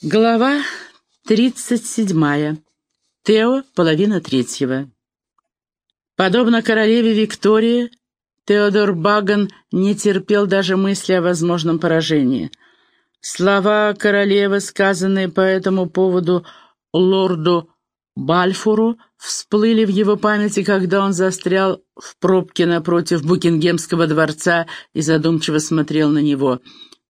Глава тридцать седьмая. Тео, половина третьего. Подобно королеве Виктории, Теодор Баган не терпел даже мысли о возможном поражении. Слова королевы, сказанные по этому поводу лорду Бальфуру, всплыли в его памяти, когда он застрял в пробке напротив Букингемского дворца и задумчиво смотрел на него.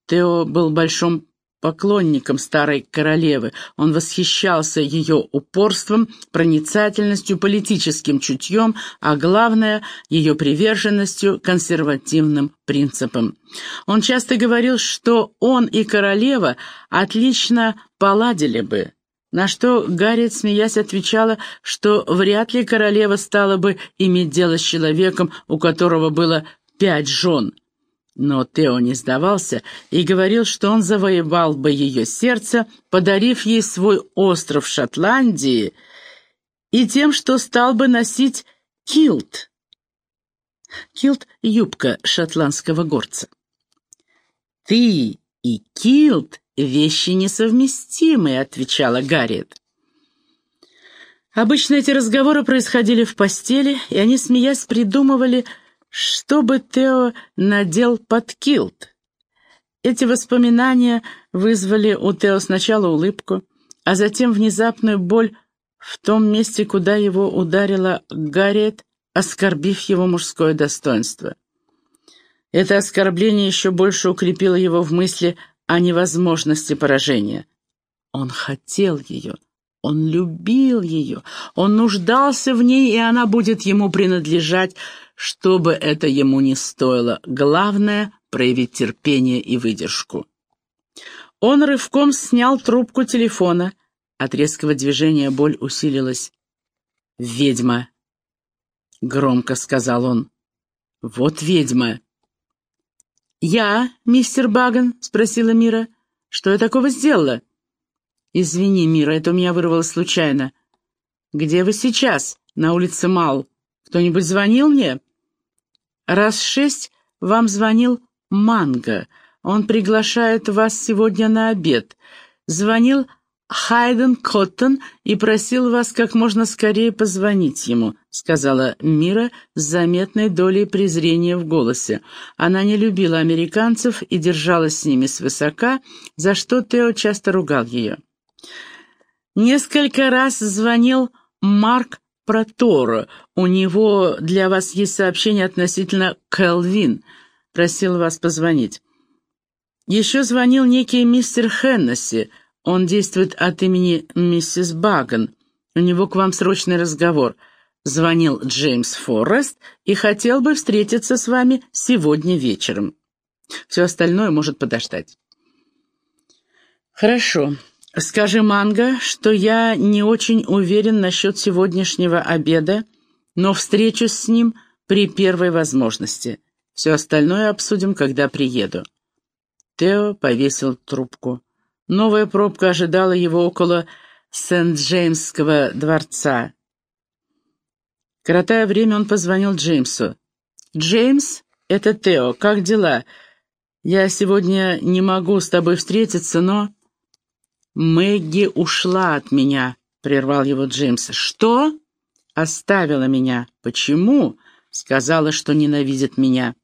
Тео был большим поклонником старой королевы. Он восхищался ее упорством, проницательностью, политическим чутьем, а главное — ее приверженностью консервативным принципам. Он часто говорил, что он и королева отлично поладили бы, на что Гарриет, смеясь, отвечала, что вряд ли королева стала бы иметь дело с человеком, у которого было пять жен — но Тео не сдавался и говорил, что он завоевал бы ее сердце, подарив ей свой остров Шотландии и тем, что стал бы носить килт. Килт — юбка шотландского горца. «Ты и килт — вещи несовместимые», — отвечала Гарриет. Обычно эти разговоры происходили в постели, и они, смеясь, придумывали, чтобы Тео надел под килт. Эти воспоминания вызвали у Тео сначала улыбку, а затем внезапную боль в том месте, куда его ударила Гарриет, оскорбив его мужское достоинство. Это оскорбление еще больше укрепило его в мысли о невозможности поражения. Он хотел ее, он любил ее, он нуждался в ней, и она будет ему принадлежать, что бы это ему ни стоило. Главное — проявить терпение и выдержку. Он рывком снял трубку телефона. От резкого движения боль усилилась. «Ведьма!» — громко сказал он. «Вот ведьма!» «Я, мистер Баган?» — спросила Мира. «Что я такого сделала?» «Извини, Мира, это у меня вырвалось случайно». «Где вы сейчас?» «На улице Мал. Кто-нибудь звонил мне?» «Раз шесть вам звонил Манго. Он приглашает вас сегодня на обед. Звонил Хайден Коттон и просил вас как можно скорее позвонить ему», — сказала Мира с заметной долей презрения в голосе. Она не любила американцев и держалась с ними свысока, за что Тео часто ругал ее. Несколько раз звонил Марк Проторо. У него для вас есть сообщение относительно Келвин. Просил вас позвонить. Еще звонил некий мистер Хеннесси. Он действует от имени миссис Баган. У него к вам срочный разговор. Звонил Джеймс Форест и хотел бы встретиться с вами сегодня вечером. Все остальное может подождать. Хорошо. «Скажи Манго, что я не очень уверен насчет сегодняшнего обеда, но встречусь с ним при первой возможности. Все остальное обсудим, когда приеду». Тео повесил трубку. Новая пробка ожидала его около Сент-Джеймсского дворца. Коротая время, он позвонил Джеймсу. «Джеймс, это Тео. Как дела? Я сегодня не могу с тобой встретиться, но...» «Мэгги ушла от меня», — прервал его Джеймс. «Что?» «Оставила меня. Почему?» «Сказала, что ненавидит меня».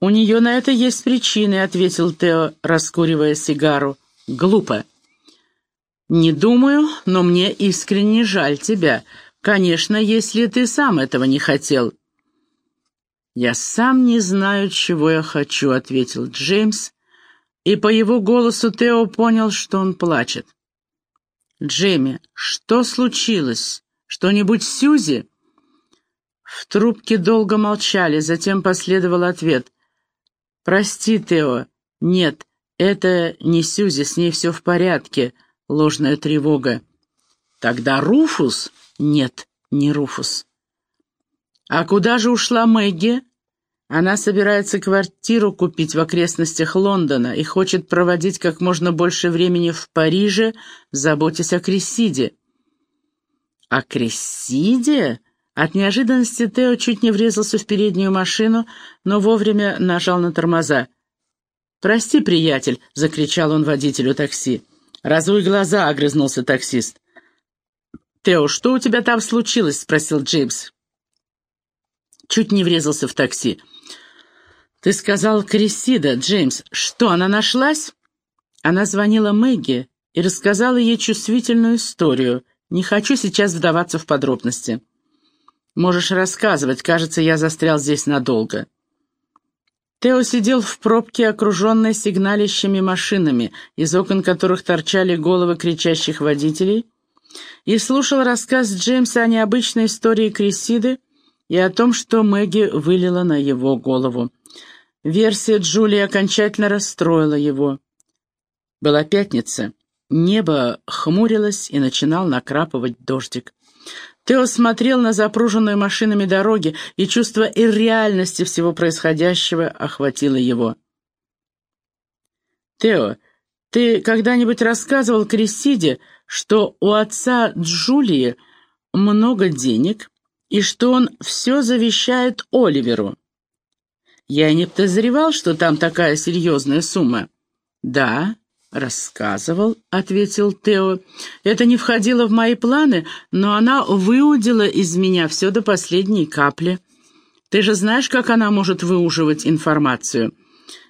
«У нее на это есть причины», — ответил Тео, раскуривая сигару. «Глупо». «Не думаю, но мне искренне жаль тебя. Конечно, если ты сам этого не хотел». «Я сам не знаю, чего я хочу», — ответил Джеймс, и по его голосу Тео понял, что он плачет. «Джемми, что случилось? Что-нибудь Сьюзи?» В трубке долго молчали, затем последовал ответ. «Прости, Тео. Нет, это не Сьюзи, с ней все в порядке. Ложная тревога». «Тогда Руфус?» «Нет, не Руфус». «А куда же ушла Мэгги?» Она собирается квартиру купить в окрестностях Лондона и хочет проводить как можно больше времени в Париже, заботясь о Крессиде. О Крессиде? От неожиданности Тео чуть не врезался в переднюю машину, но вовремя нажал на тормоза. «Прости, приятель!» — закричал он водителю такси. «Разуй глаза!» — огрызнулся таксист. «Тео, что у тебя там случилось?» — спросил Джеймс. Чуть не врезался в такси. «Ты сказал Крисида, Джеймс. Что, она нашлась?» Она звонила Мэгги и рассказала ей чувствительную историю. Не хочу сейчас вдаваться в подробности. Можешь рассказывать, кажется, я застрял здесь надолго. Тео сидел в пробке, окруженной сигналищими машинами, из окон которых торчали головы кричащих водителей, и слушал рассказ Джеймса о необычной истории Крисиды и о том, что Мэгги вылила на его голову. Версия Джулии окончательно расстроила его. Была пятница. Небо хмурилось и начинал накрапывать дождик. Тео смотрел на запруженную машинами дороги, и чувство ирреальности всего происходящего охватило его. «Тео, ты когда-нибудь рассказывал Крессиде, что у отца Джулии много денег и что он все завещает Оливеру?» «Я не подозревал, что там такая серьезная сумма». «Да, «Рассказывал», — ответил Тео. «Это не входило в мои планы, но она выудила из меня все до последней капли. Ты же знаешь, как она может выуживать информацию?»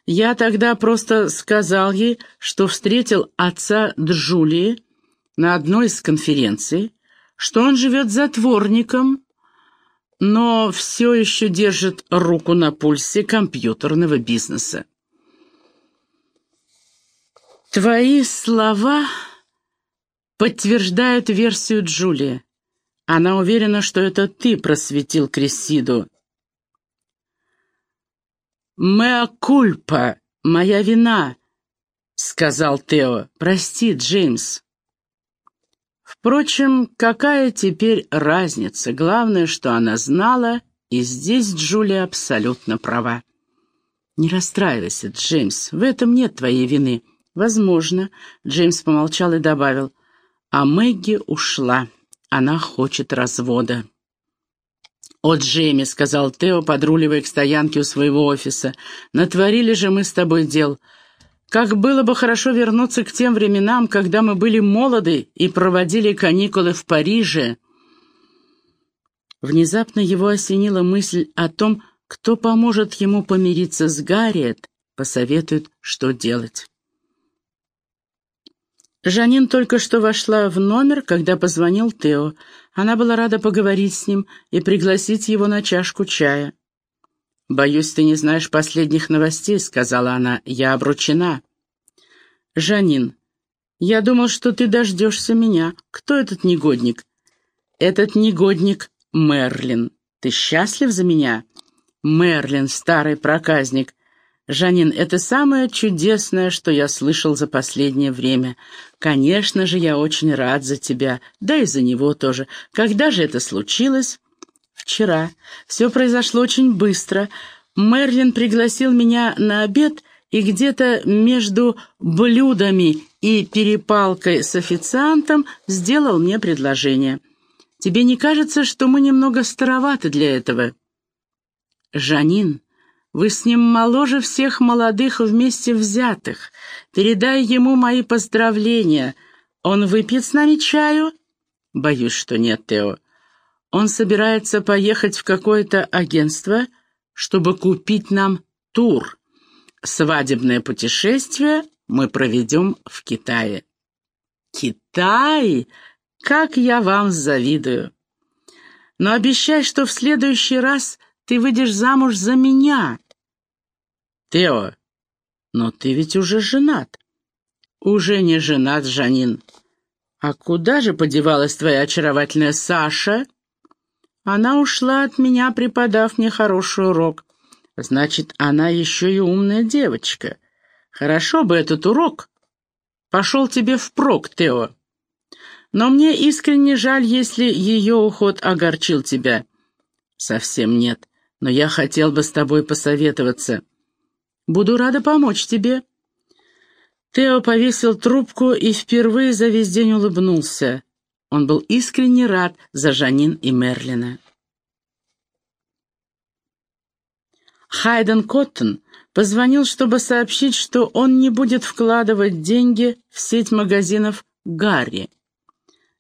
Я тогда просто сказал ей, что встретил отца Джулии на одной из конференций, что он живет затворником, но все еще держит руку на пульсе компьютерного бизнеса. Твои слова подтверждают версию Джулии. Она уверена, что это ты просветил Крессиду. «Меа кульпа, моя вина», — сказал Тео. «Прости, Джеймс». Впрочем, какая теперь разница? Главное, что она знала, и здесь Джулия абсолютно права. «Не расстраивайся, Джеймс, в этом нет твоей вины. «Возможно», — Джеймс помолчал и добавил, «а Мэгги ушла. Она хочет развода». «О, Джейми», — сказал Тео, подруливая к стоянке у своего офиса, — «натворили же мы с тобой дел. Как было бы хорошо вернуться к тем временам, когда мы были молоды и проводили каникулы в Париже». Внезапно его осенила мысль о том, кто поможет ему помириться с Гарриет, посоветует, что делать. Жанин только что вошла в номер, когда позвонил Тео. Она была рада поговорить с ним и пригласить его на чашку чая. «Боюсь, ты не знаешь последних новостей», — сказала она. «Я обручена». «Жанин, я думал, что ты дождешься меня. Кто этот негодник?» «Этот негодник Мерлин. Ты счастлив за меня?» «Мерлин, старый проказник. «Жанин, это самое чудесное, что я слышал за последнее время. Конечно же, я очень рад за тебя, да и за него тоже. Когда же это случилось?» «Вчера. Все произошло очень быстро. Мерлин пригласил меня на обед, и где-то между блюдами и перепалкой с официантом сделал мне предложение. Тебе не кажется, что мы немного староваты для этого?» «Жанин», вы с ним моложе всех молодых вместе взятых. Передай ему мои поздравления. Он выпьет с нами чаю?» «Боюсь, что нет, Тео. Он собирается поехать в какое-то агентство, чтобы купить нам тур. Свадебное путешествие мы проведем в Китае». «Китай? Как я вам завидую! Но обещай, что в следующий раз ты выйдешь замуж за меня. Тео, но ты ведь уже женат. Уже не женат, Жанин. А куда же подевалась твоя очаровательная Саша? Она ушла от меня, преподав мне хороший урок. Значит, она еще и умная девочка. Хорошо бы этот урок пошел тебе впрок, Тео. Но мне искренне жаль, если ее уход огорчил тебя. Совсем нет но я хотел бы с тобой посоветоваться. Буду рада помочь тебе». Тео повесил трубку и впервые за весь день улыбнулся. Он был искренне рад за Жанин и Мерлина. Хайден Коттон позвонил, чтобы сообщить, что он не будет вкладывать деньги в сеть магазинов «Гарри».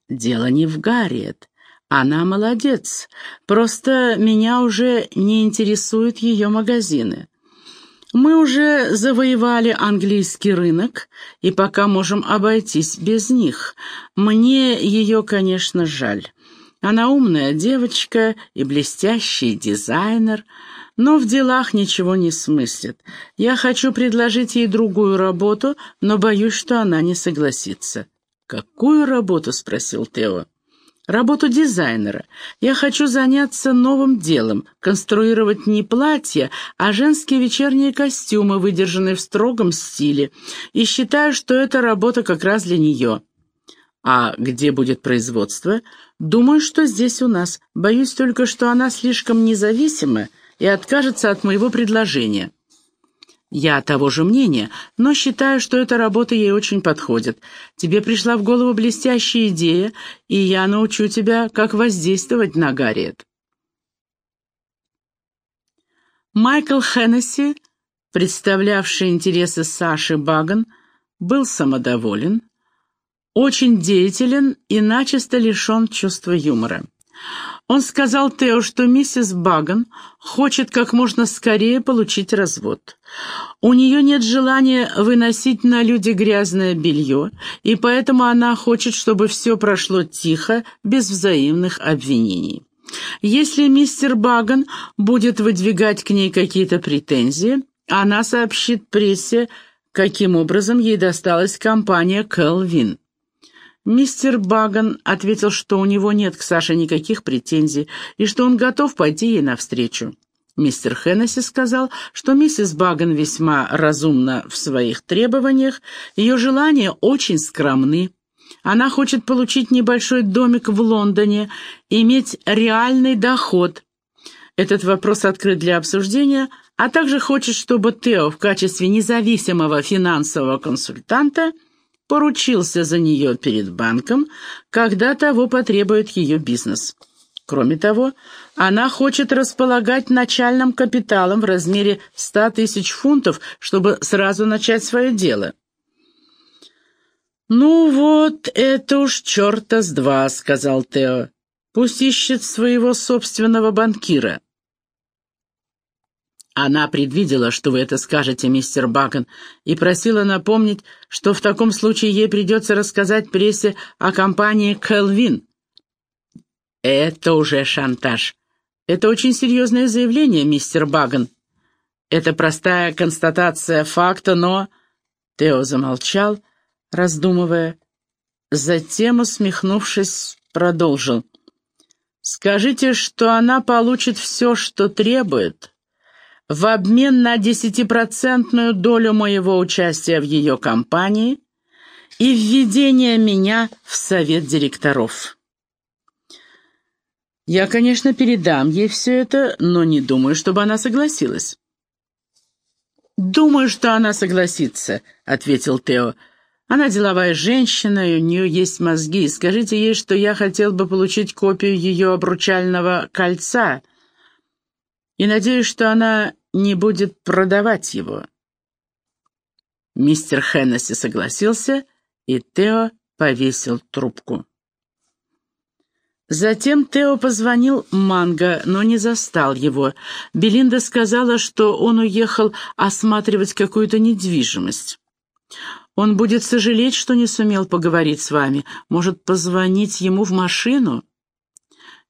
Дело не в Гарриет. Она молодец. Просто меня уже не интересуют ее магазины. Мы уже завоевали английский рынок, и пока можем обойтись без них. Мне ее, конечно, жаль. Она умная девочка и блестящий дизайнер, но в делах ничего не смыслит. Я хочу предложить ей другую работу, но боюсь, что она не согласится». «Какую работу?» — спросил Тео. «Работу дизайнера. Я хочу заняться новым делом, конструировать не платья, а женские вечерние костюмы, выдержанные в строгом стиле, и считаю, что эта работа как раз для нее». «А где будет производство?» «Думаю, что здесь у нас. Боюсь только, что она слишком независима и откажется от моего предложения». «Я того же мнения, но считаю, что эта работа ей очень подходит. Тебе пришла в голову блестящая идея, и я научу тебя, как воздействовать на Гарриет». Майкл Хеннесси, представлявший интересы Саши Баган, был самодоволен, очень деятелен и начисто лишен чувства юмора. Он сказал Тео, что миссис Баган хочет как можно скорее получить развод. У нее нет желания выносить на люди грязное белье, и поэтому она хочет, чтобы все прошло тихо, без взаимных обвинений. Если мистер Баган будет выдвигать к ней какие-то претензии, она сообщит прессе, каким образом ей досталась компания «Кэлвин». Мистер Баган ответил, что у него нет к Саше никаких претензий и что он готов пойти ей навстречу. Мистер Хеннесси сказал, что миссис Баган весьма разумна в своих требованиях, ее желания очень скромны. Она хочет получить небольшой домик в Лондоне, иметь реальный доход. Этот вопрос открыт для обсуждения, а также хочет, чтобы Тео в качестве независимого финансового консультанта – поручился за нее перед банком, когда того потребует ее бизнес. Кроме того, она хочет располагать начальным капиталом в размере 100 тысяч фунтов, чтобы сразу начать свое дело. «Ну вот, это уж черта с два», — сказал Тео. «Пусть ищет своего собственного банкира». Она предвидела, что вы это скажете, мистер Бакон, и просила напомнить, что в таком случае ей придется рассказать прессе о компании «Келвин». Это уже шантаж. Это очень серьезное заявление, мистер Баган. Это простая констатация факта, но... Тео замолчал, раздумывая. Затем, усмехнувшись, продолжил. «Скажите, что она получит все, что требует, в обмен на десятипроцентную долю моего участия в ее компании и введение меня в совет директоров. Я, конечно, передам ей все это, но не думаю, чтобы она согласилась. «Думаю, что она согласится», — ответил Тео. «Она деловая женщина, и у нее есть мозги. Скажите ей, что я хотел бы получить копию ее обручального кольца, и надеюсь, что она не будет продавать его. Мистер Хеннесси согласился, и Тео повесил трубку. Затем Тео позвонил Манго, но не застал его. Белинда сказала, что он уехал осматривать какую-то недвижимость. Он будет сожалеть, что не сумел поговорить с вами. Может, позвонить ему в машину?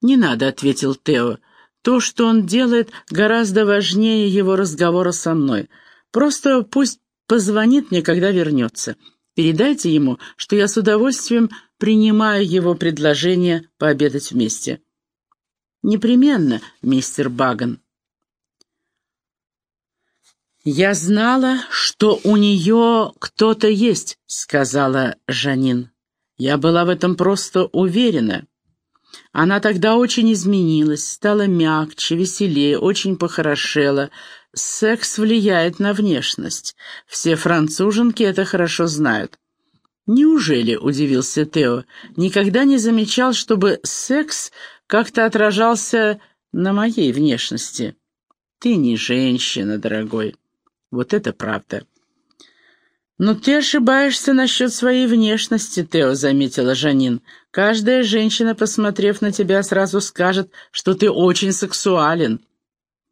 «Не надо», — ответил Тео. То, что он делает, гораздо важнее его разговора со мной. Просто пусть позвонит мне, когда вернется. Передайте ему, что я с удовольствием принимаю его предложение пообедать вместе. Непременно, мистер Баган. «Я знала, что у нее кто-то есть», — сказала Жанин. «Я была в этом просто уверена». Она тогда очень изменилась, стала мягче, веселее, очень похорошела. Секс влияет на внешность. Все француженки это хорошо знают. «Неужели?» — удивился Тео. «Никогда не замечал, чтобы секс как-то отражался на моей внешности». Ты не женщина, дорогой. Вот это правда. «Но ты ошибаешься насчет своей внешности, Тео», — заметила Жанин. «Каждая женщина, посмотрев на тебя, сразу скажет, что ты очень сексуален».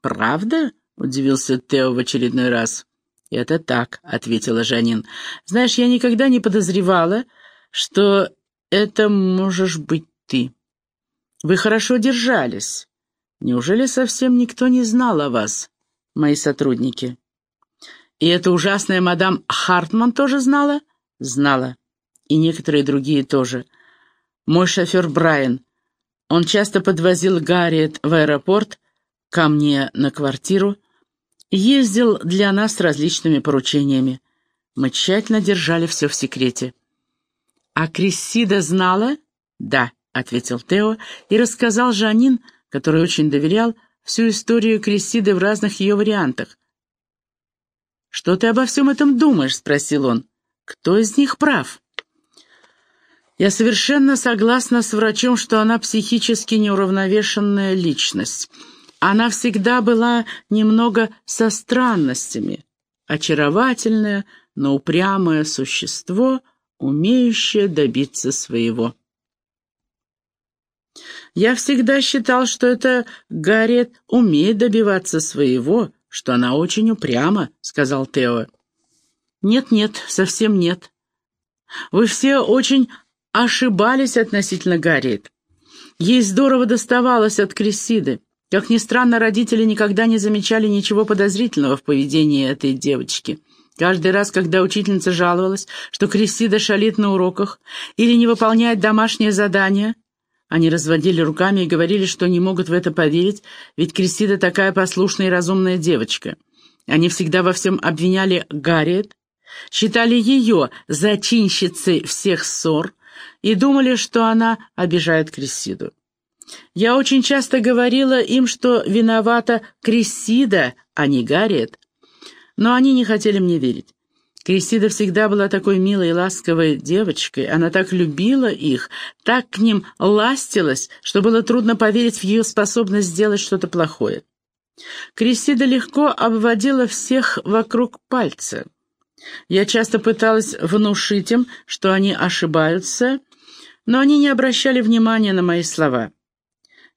«Правда?» — удивился Тео в очередной раз. «Это так», — ответила Жанин. «Знаешь, я никогда не подозревала, что это можешь быть ты. Вы хорошо держались. Неужели совсем никто не знал о вас, мои сотрудники?» И эта ужасная мадам Хартман тоже знала? Знала. И некоторые другие тоже. Мой шофер Брайан. Он часто подвозил Гарриет в аэропорт, ко мне на квартиру, ездил для нас с различными поручениями. Мы тщательно держали все в секрете. «А Крессида знала?» «Да», — ответил Тео и рассказал Жанин, который очень доверял, всю историю Крессиды в разных ее вариантах. «Что ты обо всем этом думаешь?» — спросил он. «Кто из них прав?» «Я совершенно согласна с врачом, что она психически неуравновешенная личность. Она всегда была немного со странностями. Очаровательное, но упрямое существо, умеющее добиться своего». Я всегда считал, что это Гарриет умеет добиваться своего, что она очень упряма», — сказал Тео. «Нет-нет, совсем нет. Вы все очень ошибались относительно Гарриет. Ей здорово доставалось от Крессиды. Как ни странно, родители никогда не замечали ничего подозрительного в поведении этой девочки. Каждый раз, когда учительница жаловалась, что Крессида шалит на уроках или не выполняет домашнее задание, они разводили руками и говорили, что не могут в это поверить, ведь Кристида такая послушная и разумная девочка. Они всегда во всем обвиняли Гарриет, считали ее зачинщицей всех ссор и думали, что она обижает Крессиду. Я очень часто говорила им, что виновата Крессида, а не Гарриет, но они не хотели мне верить. Кристида всегда была такой милой и ласковой девочкой, она так любила их, так к ним ластилась, что было трудно поверить в ее способность сделать что-то плохое. Кристида легко обводила всех вокруг пальца. Я часто пыталась внушить им, что они ошибаются, но они не обращали внимания на мои слова.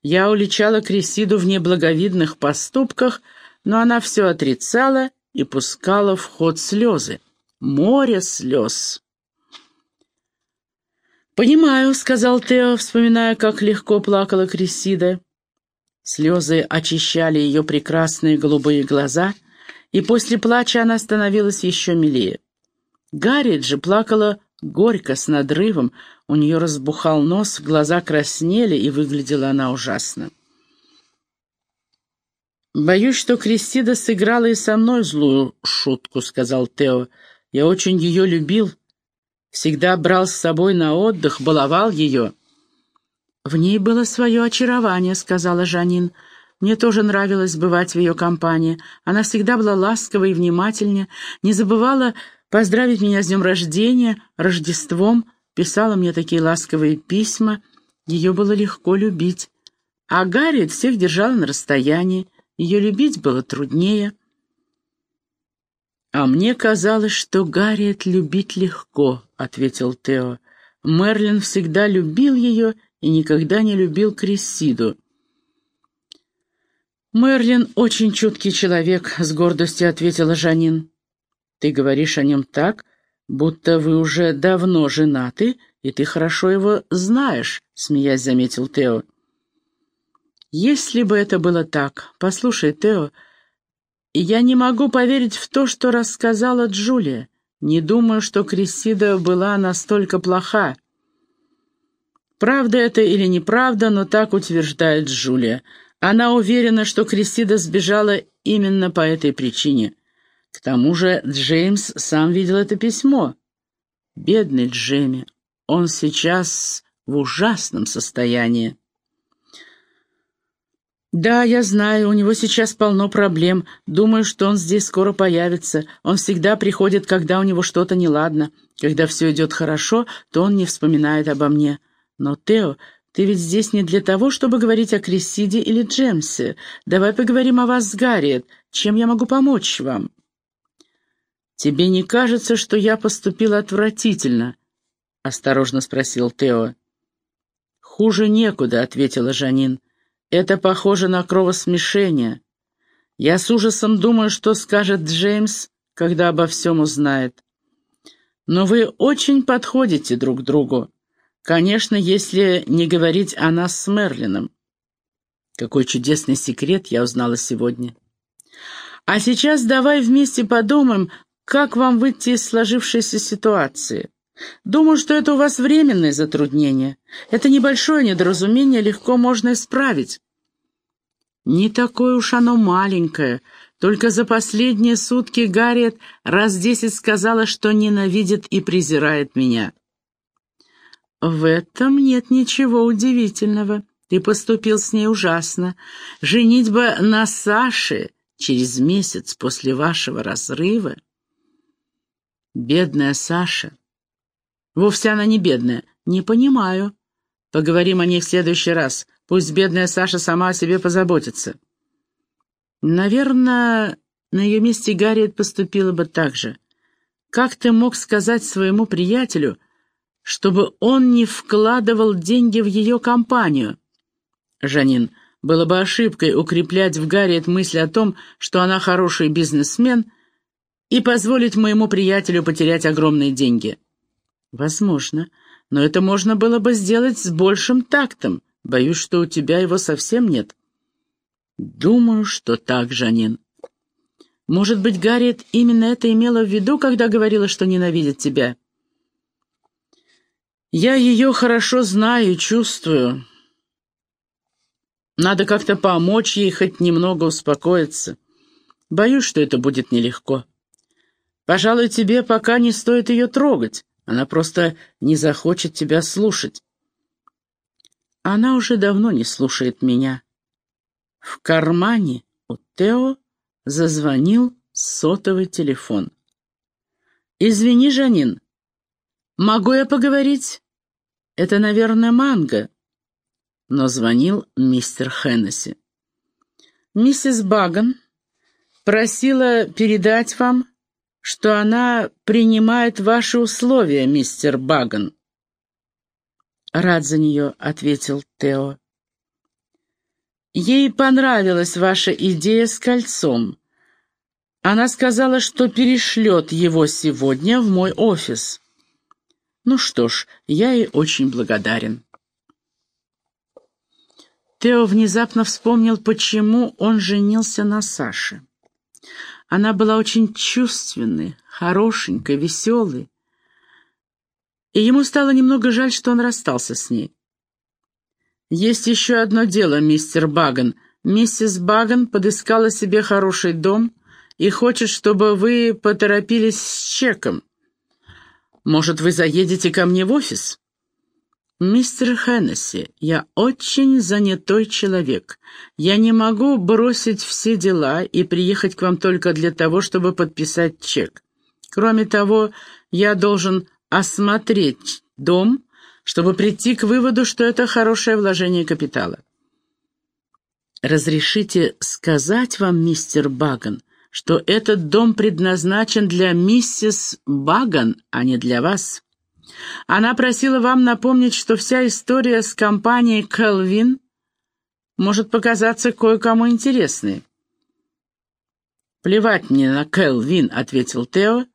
Я уличала Кристиду в неблаговидных поступках, но она все отрицала и пускала в ход слезы море слез. «Понимаю», — сказал Тео, вспоминая, как легко плакала Крисида. Слезы очищали ее прекрасные голубые глаза, и после плача она становилась еще милее. Гарриет же плакала горько, с надрывом, у нее разбухал нос, глаза краснели, и выглядела она ужасно. «Боюсь, что Кристида сыграла и со мной злую шутку», — сказал Тео. Я очень ее любил, всегда брал с собой на отдых, баловал ее». «В ней было свое очарование», — сказала Жанин. «Мне тоже нравилось бывать в ее компании. Она всегда была ласковой и внимательнее, не забывала поздравить меня с днем рождения, Рождеством, писала мне такие ласковые письма. Ее было легко любить. А Гарриет всех держала на расстоянии. Ее любить было труднее». «А мне казалось, что Гарриет любить легко», — ответил Тео. «Мерлин всегда любил ее и никогда не любил Крессиду». «Мерлин очень чуткий человек», — с гордостью ответила Жанин. «Ты говоришь о нем так, будто вы уже давно женаты, и ты хорошо его знаешь», — смеясь заметил Тео. «Если бы это было так, послушай, Тео, — я не могу поверить в то, что рассказала Джулия. Не думаю, что Крессида была настолько плоха. Правда это или неправда, но так утверждает Джулия. Она уверена, что Крессида сбежала именно по этой причине. К тому же Джеймс сам видел это письмо. Бедный Джейми, он сейчас в ужасном состоянии. «Да, я знаю, у него сейчас полно проблем. Думаю, что он здесь скоро появится. Он всегда приходит, когда у него что-то неладно. Когда все идет хорошо, то он не вспоминает обо мне. Но, Тео, Ты ведь здесь не для того, чтобы говорить о Крисиде или Джемсе. Давай поговорим о вас с Гарриет. Чем я могу помочь вам?» «Тебе не кажется, что я поступил отвратительно?» — осторожно спросил Тео. «Хуже некуда», — ответила Жанин. «Это похоже на кровосмешение. Я с ужасом думаю, что скажет Джеймс, когда обо всем узнает. Но вы очень подходите друг другу. Конечно, если не говорить о нас с Мерлином. Какой чудесный секрет я узнала сегодня. А сейчас давай вместе подумаем, как вам выйти из сложившейся ситуации. Думаю, что это у вас временное затруднение. Это небольшое недоразумение легко можно исправить. Не такое уж оно маленькое. Только за последние сутки Гарриет раз десять сказала, что ненавидит и презирает меня. «В этом нет ничего удивительного. Ты поступил с ней ужасно. Женитьба на Саше через месяц после вашего разрыва...» «Бедная Саша». «Вовсе она не бедная. Не понимаю. Поговорим о ней в следующий раз. Пусть бедная Саша сама о себе позаботится». «Наверное, на ее месте Гарриет поступила бы так же. Как ты мог сказать своему приятелю...» чтобы он не вкладывал деньги в ее компанию. Жанин, было бы ошибкой укреплять в Гарриет мысль о том, что она хороший бизнесмен, и позволить моему приятелю потерять огромные деньги. Возможно, но это можно было бы сделать с большим тактом. Боюсь, что у тебя его совсем нет. Думаю, что так, Жанин. Может быть, Гарриет именно это имела в виду, когда говорила, что ненавидит тебя? Я ее хорошо знаю и чувствую. Надо как-то помочь ей хоть немного успокоиться. Боюсь, что это будет нелегко. Пожалуй, тебе пока не стоит ее трогать. Она просто не захочет тебя слушать. Она уже давно не слушает меня. В кармане у Тео зазвонил сотовый телефон. «Извини, Жанин, могу я поговорить?» Это, наверное, манго. Но звонил мистер Хеннесси. Миссис Баган просила передать вам, что она принимает ваши условия, мистер Баган. «Рад за нее», — ответил Тео. «Ей понравилась ваша идея с кольцом. Она сказала, что перешлет его сегодня в мой офис». Ну что ж, я ей очень благодарен. Тео внезапно вспомнил, почему он женился на Саше. Она была очень чувственной, хорошенькой, веселой. И ему стало немного жаль, что он расстался с ней. «Есть еще одно дело, мистер Баган. Миссис Баган подыскала себе хороший дом и хочет, чтобы вы поторопились с чеком. Может, вы заедете ко мне в офис?» «Мистер Хеннесси, я очень занятой человек. Я не могу бросить все дела и приехать к вам только для того, чтобы подписать чек. Кроме того, я должен осмотреть дом, чтобы прийти к выводу, что это хорошее вложение капитала». «Разрешите сказать вам, мистер Баган, что этот дом предназначен для миссис Баган, а не для вас. Она просила вам напомнить, что вся история с компанией Келвин может показаться кое-кому интересной. «Плевать мне на Келвин», — ответил Тео,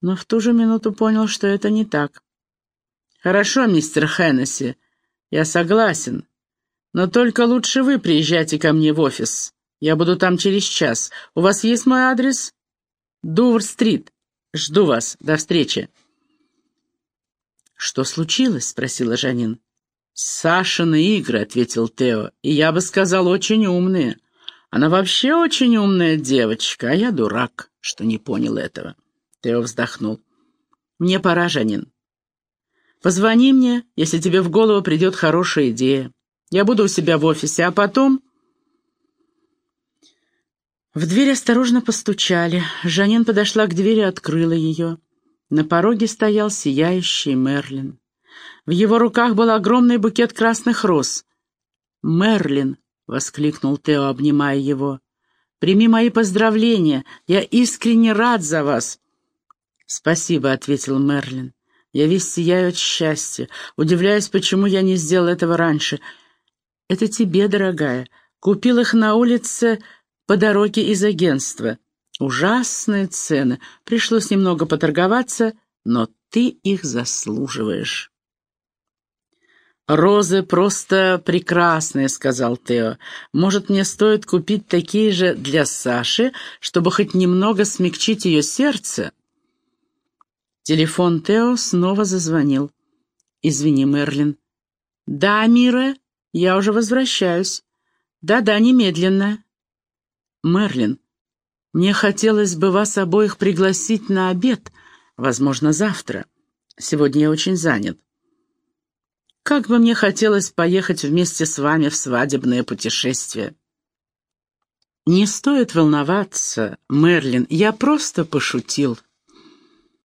но в ту же минуту понял, что это не так. «Хорошо, мистер Хеннесси, я согласен, но только лучше вы приезжайте ко мне в офис. Я буду там через час. У вас есть мой адрес? Дувр-стрит. Жду вас. До встречи. «Что случилось?» — спросила Жанин. «Сашины игры», — ответил Тео, — «и я бы сказал, очень умные. Она вообще очень умная девочка, а я дурак, что не понял этого». Тео вздохнул. «Мне пора, Жанин. Позвони мне, если тебе в голову придет хорошая идея. Я буду у себя в офисе, а потом...» В дверь осторожно постучали. Жанин подошла к двери и открыла ее. На пороге стоял сияющий Мерлин. В его руках был огромный букет красных роз. «Мерлин!» — воскликнул Тео, обнимая его. «Прими мои поздравления. Я искренне рад за вас». «Спасибо», — ответил Мерлин. «Я весь сияю от счастья. Удивляюсь, почему я не сделал этого раньше. Это тебе, дорогая. Купил их на улице по дороге из агентства. Ужасные цены. Пришлось немного поторговаться, но ты их заслуживаешь». «Розы просто прекрасные», — сказал Тео. «Может, мне стоит купить такие же для Саши, чтобы хоть немного смягчить ее сердце?» Телефон Тео снова зазвонил. «Извини, Мерлин». «Да, Мира, я уже возвращаюсь. Да-да, немедленно». «Мерлин, мне хотелось бы вас обоих пригласить на обед, возможно, завтра. Сегодня я очень занят». Как бы мне хотелось поехать вместе с вами в свадебное путешествие. Не стоит волноваться, Мерлин, я просто пошутил.